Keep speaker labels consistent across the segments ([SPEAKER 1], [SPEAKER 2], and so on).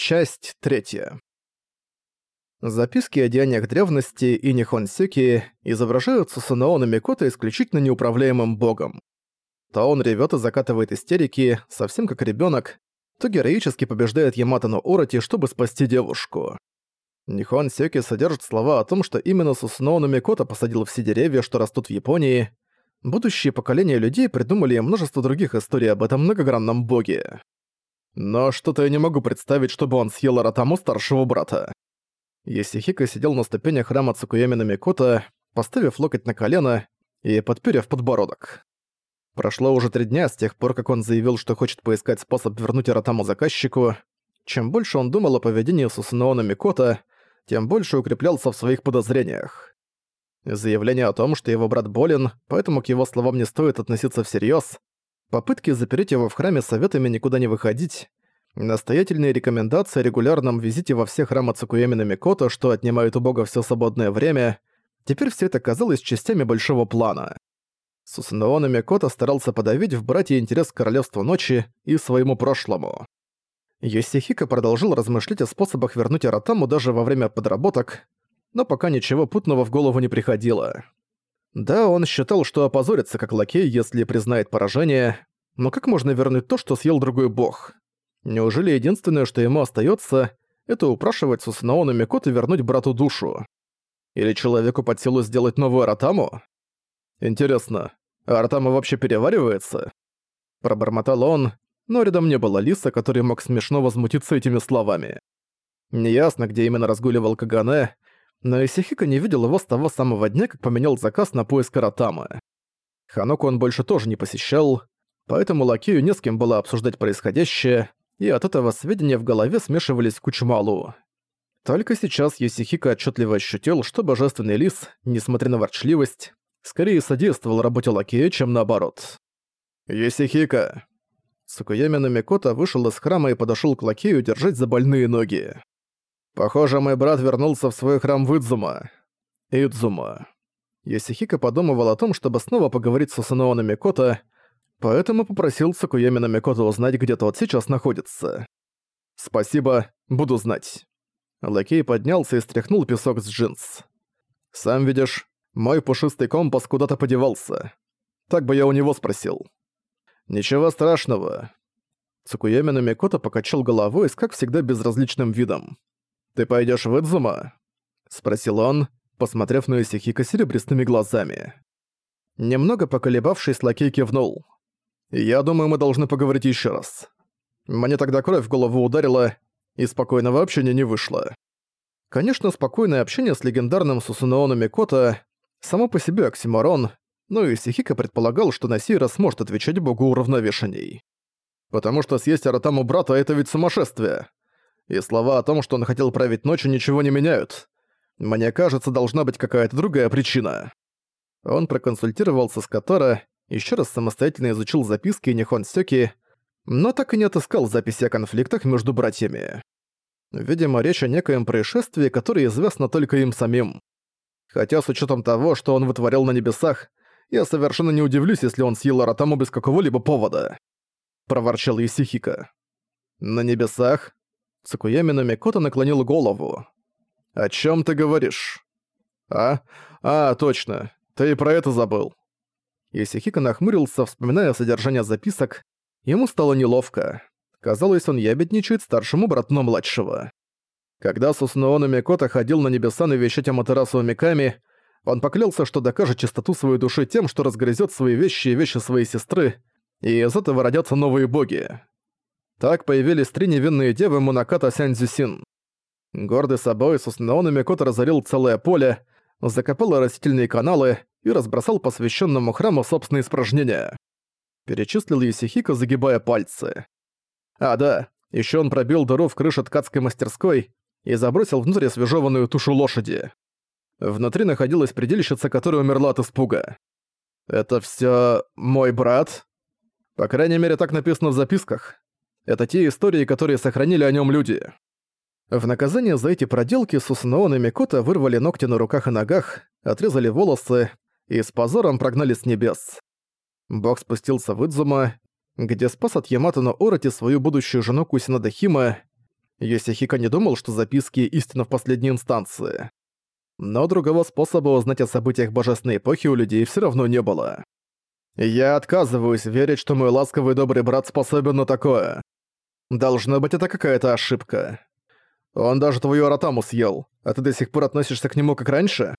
[SPEAKER 1] Часть третья. Записки о деяниях древности и Нихонсеки изображают Сусанаона Микото исключительно неуправляемым богом. То он ревет и закатывает истерики, совсем как ребенок, то героически побеждает Ямато но Ороти, чтобы спасти девушку. Нихонсеки содержит слова о том, что именно Сусанаона Микото посадил все деревья, что растут в Японии. Будущие поколения людей придумали множество других историй об этом многогранном боге. Но что-то я не могу представить, чтобы он съел Аратаму старшего брата. Есихика сидел на ступенях храма Цукуями на Микото, поставив локоть на колено и подперев подбородок. Прошло уже три дня с тех пор, как он заявил, что хочет поискать способ вернуть Аратаму заказчику. Чем больше он думал о поведении Сусунаона Микото, тем больше укреплялся в своих подозрениях. Заявление о том, что его брат болен, поэтому к его словам не стоит относиться всерьез, попытки запереть его в храме советами никуда не выходить, настоятельные рекомендации о регулярном визите во все храмы Цукуеми на Микото, что отнимают у бога все свободное время, теперь все это казалось частями большого плана. Сусанаона Микото старался подавить в братья интерес к Королевству Ночи и своему прошлому. Йосихико продолжил размышлять о способах вернуть Аратаму даже во время подработок, но пока ничего путного в голову не приходило. Да, он считал, что опозорится как лакей, если признает поражение, но как можно вернуть то, что съел другой бог? Неужели единственное, что ему остается, это упрашивать Сусанаону Микоту вернуть брату душу? Или человеку под силу сделать новую Аратаму? Интересно, Аратама вообще переваривается? Пробормотал он, но рядом не было Лиса, который мог смешно возмутиться этими словами. Неясно, где именно разгуливал Кагане, но Исихика не видел его с того самого дня, как поменял заказ на поиск Аратамы. Ханоку он больше тоже не посещал, поэтому Лакею не с кем было обсуждать происходящее, и от этого сведения в голове смешивались в кучу малу. Только сейчас Йосихико отчетливо ощутил, что Божественный Лис, несмотря на ворчливость, скорее содействовал работе Лакея, чем наоборот. «Йосихико!» Сукуями Намикото вышел из храма и подошел к Лакею держать за больные ноги. Похоже, мой брат вернулся в свой храм в Идзума. Йосихико подумывал о том, чтобы снова поговорить с Усаноона Микото, поэтому попросил Цукуеми Микото узнать, где тот сейчас находится. «Спасибо, буду знать». Лакей поднялся и стряхнул песок с джинс. «Сам видишь, мой пушистый компас куда-то подевался. Так бы я у него спросил». «Ничего страшного». Цукуеми Микото покачал головой с, как всегда, безразличным видом. «Ты пойдёшь в Идзума?» — спросил он, посмотрев на Исихика серебристыми глазами. Немного поколебавшись, лакей кивнул. «Я думаю, мы должны поговорить ещё раз. Мне тогда кровь в голову ударила, и спокойного общения не вышло». Конечно, спокойное общение с легендарным Сусунаоно Микото само по себе оксиморон, но Исихика предполагал, что на сей раз может отвечать богу уравновешенней. Потому что съесть Аратаму брата — это ведь сумасшествие и слова о том, что он хотел править ночью, ничего не меняют. Мне кажется, должна быть какая-то другая причина. Он проконсультировался с Катара, еще раз самостоятельно изучил записки Нихон Сёки, но так и не отыскал записи о конфликтах между братьями. Видимо, речь о некоем происшествии, которое известно только им самим. Хотя с учетом того, что он вытворял на небесах, я совершенно не удивлюсь, если он съел Аратаму без какого-либо повода. Проворчал Исихика. На небесах? Цукуями на Микото наклонил голову. «О чем ты говоришь?» «А? А, точно. Ты и про это забыл». Исихика нахмурился, вспоминая содержание записок. Ему стало неловко. Казалось, он ябедничает старшему брату младшего. Когда Сусуноона Микото ходил на небеса навещать Аматерасу Миками, он поклялся, что докажет чистоту своей души тем, что разгрызет свои вещи и вещи своей сестры, и из этого родятся новые боги. Так появились три невинные девы Мунаката Сяньцзюсин. Гордый собой, Суснаон Микото разорил целое поле, закопал растительные каналы и разбросал посвященному храму собственные испражнения. Перечислил Юсихико, загибая пальцы. А да, еще он пробил дыру в крыше ткацкой мастерской и забросил внутрь освежеванную тушу лошади. Внутри находилась предельщица, которая умерла от испуга. «Это все мой брат?» По крайней мере, так написано в записках. Это те истории, которые сохранили о нем люди. В наказание за эти проделки Сусанаон и Микота вырвали ногти на руках и ногах, отрезали волосы и с позором прогнали с небес. Бог спустился в Идзума, где спас от Ямато на Ороти свою будущую жену Кусинада Хима. Йосихико не думал, что записки истина в последней инстанции. Но другого способа узнать о событиях Божественной эпохи у людей все равно не было. Я отказываюсь верить, что мой ласковый добрый брат способен на такое. Должно быть, это какая-то ошибка. Он даже твою аратаму съел, а ты до сих пор относишься к нему как раньше?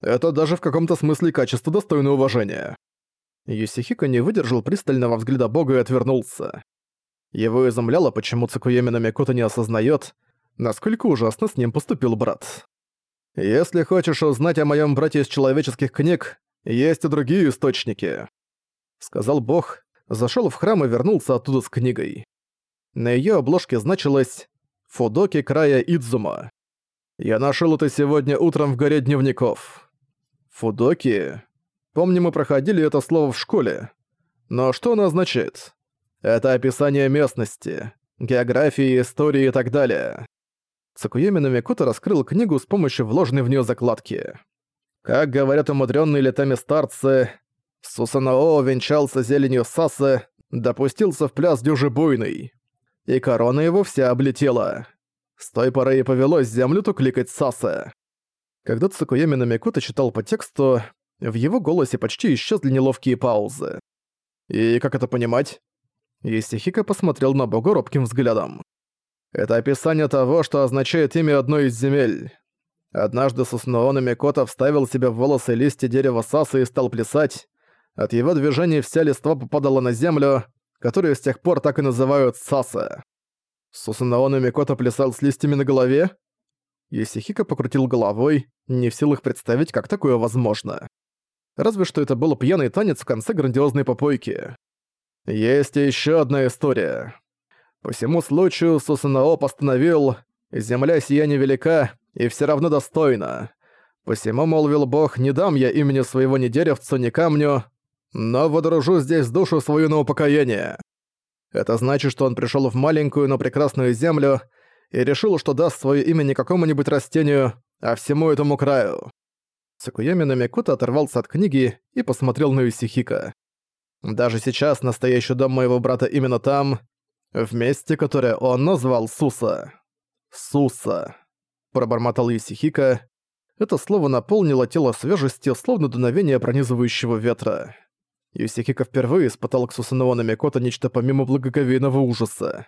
[SPEAKER 1] Это даже в каком-то смысле качество достойное уважения. Юсихико не выдержал пристального взгляда бога и отвернулся. Его изумляло, почему Цукуеми Намикото не осознает, насколько ужасно с ним поступил брат. «Если хочешь узнать о моем брате из человеческих книг, есть и другие источники», — сказал бог, зашел в храм и вернулся оттуда с книгой. На ее обложке значилось «Фудоки края Идзума». «Я нашел это сегодня утром в горе дневников». «Фудоки?» Помню, мы проходили это слово в школе. Но что оно означает? Это описание местности, географии, истории и так далее. Цукуеми Намикото раскрыл книгу с помощью вложенной в нее закладки. Как говорят умудренные летами старцы, Сусанао венчался зеленью Сасы, допустился в пляс дюжи буйный. И корона его вся облетела. С той поры и повелось землю тукликать Сасы. Когда Цукуеми Намикото читал по тексту, в его голосе почти исчезли неловкие паузы. «И как это понимать?» Исихика посмотрел на бога робким взглядом. «Это описание того, что означает имя одной из земель. Однажды Сусноона Микота вставил себе в волосы листья дерева Сасы и стал плясать. От его движений вся листва попадала на землю, которую с тех пор так и называют Саса. Сусунаона Микота плясал с листьями на голове? Исихика покрутил головой, не в силах представить, как такое возможно. Разве что это был пьяный танец в конце грандиозной попойки. Есть еще одна история. По всему случаю Сусанао постановил «Земля сия невелика и все равно достойна». Посему, молвил бог, не дам я имени своего ни деревцу, ни камню, но водружу здесь душу свою на упокоение. Это значит, что он пришел в маленькую, но прекрасную землю и решил, что даст свое имя не какому-нибудь растению, а всему этому краю. Цукуями Намикута оторвался от книги и посмотрел на Юсихика. Даже сейчас настоящий дом моего брата именно там, в месте, которое он назвал Суса. Суса. Пробормотал Юсихика. Это слово наполнило тело свежестью, словно дуновение пронизывающего ветра. Юсихика впервые испытал к Сусаноу Намикото нечто помимо благоговейного ужаса.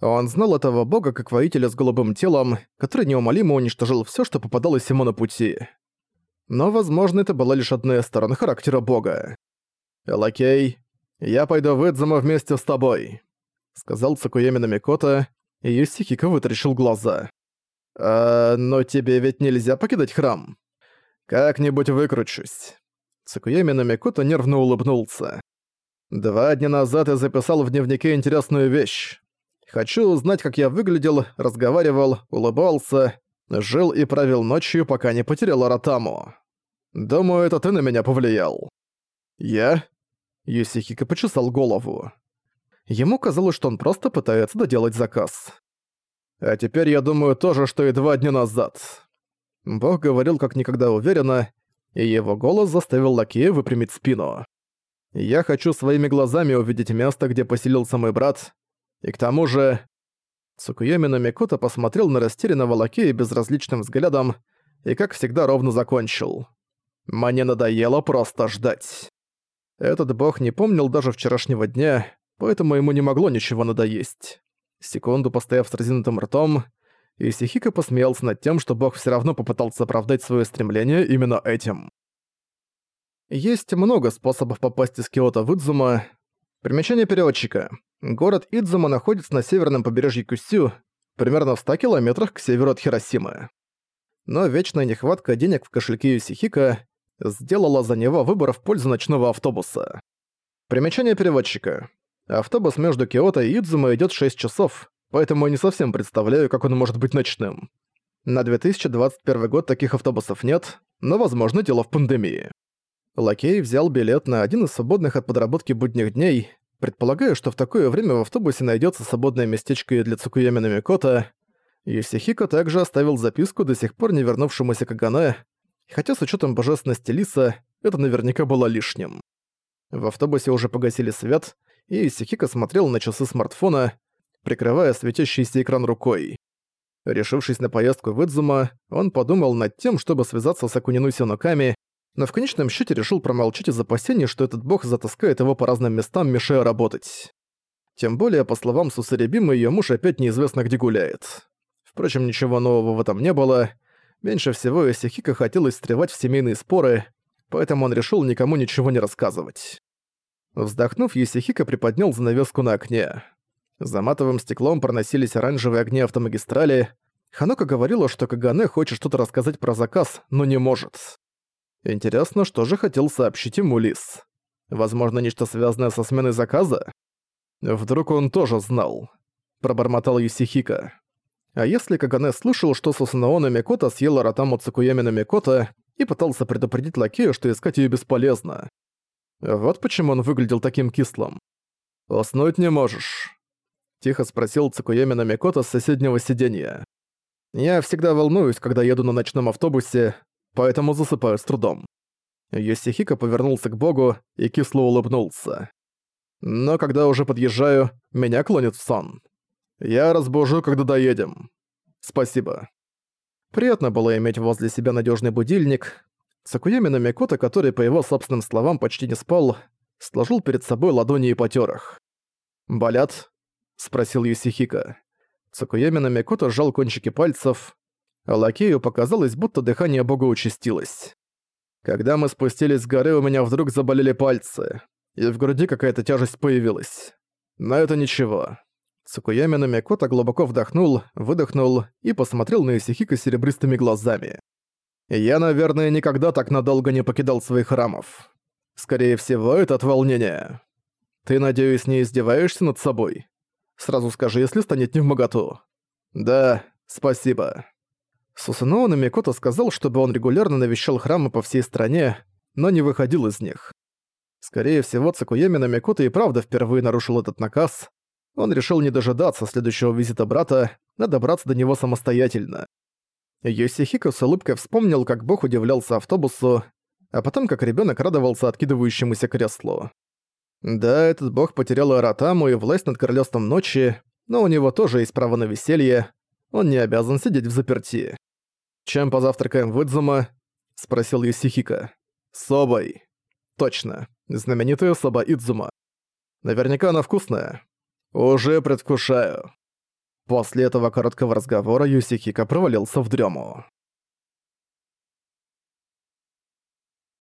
[SPEAKER 1] Он знал этого бога как воителя с голубым телом, который неумолимо уничтожил все, что попадалось ему на пути. Но, возможно, это была лишь одна из сторон характера бога. «Элакей, я пойду в Эдзама вместе с тобой», — сказал Цукуеми Намикото, и Юсихико вытаращил глаза. «А, но тебе ведь нельзя покидать храм?» «Как-нибудь выкручусь». Цукуеми Намикото нервно улыбнулся. «Два дня назад я записал в дневнике интересную вещь. Хочу узнать, как я выглядел, разговаривал, улыбался, Жил и провел ночью, пока не потерял Аратаму. Думаю, это ты на меня повлиял. Я? Юсихика почесал голову. Ему казалось, что он просто пытается доделать заказ. А теперь я думаю то же, что и два дня назад. Бог говорил как никогда уверенно, и его голос заставил лакея выпрямить спину. Я хочу своими глазами увидеть место, где поселился мой брат, и к тому же Цукуеми Намикото посмотрел на растерянного лакея безразличным взглядом и, как всегда, ровно закончил. «Мне надоело просто ждать». Этот бог не помнил даже вчерашнего дня, поэтому ему не могло ничего надоесть. Секунду постояв с разинутым ртом, Исихика посмеялся над тем, что бог все равно попытался оправдать свое стремление именно этим. Есть много способов попасть из Киото в Идзума. Примечание переводчика. Город Идзума находится на северном побережье Кусю, примерно в 100 километрах к северу от Хиросимы. Но вечная нехватка денег в кошельке Юсихика сделала за него выбор в пользу ночного автобуса. Примечание переводчика. Автобус между Киото и Идзума идёт 6 часов, поэтому я не совсем представляю, как он может быть ночным. На 2021 год таких автобусов нет, но, возможно, дело в пандемии. Лакей взял билет на один из свободных от подработки будних дней, Предполагаю, что в такое время в автобусе найдется свободное местечко и для Цукуями Намикота. Юсихико также оставил записку до сих пор не вернувшемуся Кагане, хотя с учетом божественности Лиса это наверняка было лишним. В автобусе уже погасили свет, и Юсихико смотрел на часы смартфона. Прикрывая светящийся экран рукой. Решившись на поездку в Идзума, он подумал над тем, чтобы связаться с Акунину Синоками, но в конечном счете решил промолчать из опасений, что этот бог затаскает его по разным местам, мешая работать. Тем более, по словам Сусаребимы, ее муж опять неизвестно где гуляет. Впрочем, ничего нового в этом не было. Меньше всего Исихика хотелось встревать в семейные споры, поэтому он решил никому ничего не рассказывать. Вздохнув, Юсихика приподнял занавеску на окне. За матовым стеклом проносились оранжевые огни автомагистрали. Ханока говорила, что Кагане хочет что-то рассказать про заказ, но не может. Интересно, что же хотел сообщить ему Лис? Возможно, нечто связанное со сменой заказа? Вдруг он тоже знал. Пробормотал Юсихика. А если Кагане слышал, что Сусанаона Микота съела Ротаму Цукуямина Микота и пытался предупредить Лакею, что искать её бесполезно? Вот почему он выглядел таким кислым. «Уснуть не можешь?» — тихо спросил Цукуямина Микота с соседнего сиденья. «Я всегда волнуюсь, когда еду на ночном автобусе, поэтому засыпаю с трудом. Йосихико повернулся к богу и кисло улыбнулся. Но когда уже подъезжаю, меня клонит в сон. Я разбужу, когда доедем. Спасибо. Приятно было иметь возле себя надежный будильник. Сакуями Намикото, который, по его собственным словам, почти не спал, сложил перед собой ладони и потер их. «Болят?» — спросил Юсихика. Цукуями Намикото сжал кончики пальцев, Лакею показалось, будто дыхание бога участилось. Когда мы спустились с горы, у меня вдруг заболели пальцы, и в груди какая-то тяжесть появилась. Но это ничего. Цукуями Намикото глубоко вдохнул, выдохнул и посмотрел на Исихика серебристыми глазами. «Я, наверное, никогда так надолго не покидал своих храмов. Скорее всего, это от волнения. Ты, надеюсь, не издеваешься над собой? Сразу скажи, если станет не в моготу. Да, спасибо». Сусаноу Намикото сказал, чтобы он регулярно навещал храмы по всей стране, но не выходил из них. Скорее всего, Цукуеми Намикото и правда впервые нарушил этот наказ. Он решил не дожидаться следующего визита брата, а добраться до него самостоятельно. Йосихико с улыбкой вспомнил, как бог удивлялся автобусу, а потом как ребенок радовался откидывающемуся креслу. Да, этот бог потерял Аратаму и власть над королевством ночи, но у него тоже есть право на веселье, он не обязан сидеть в заперти. «Чем позавтракаем Идзума?» — спросил Юсихика. «Собой». «Точно. Знаменитая соба Идзума. Наверняка она вкусная. Уже предвкушаю». После этого короткого разговора Юсихика провалился в дрему.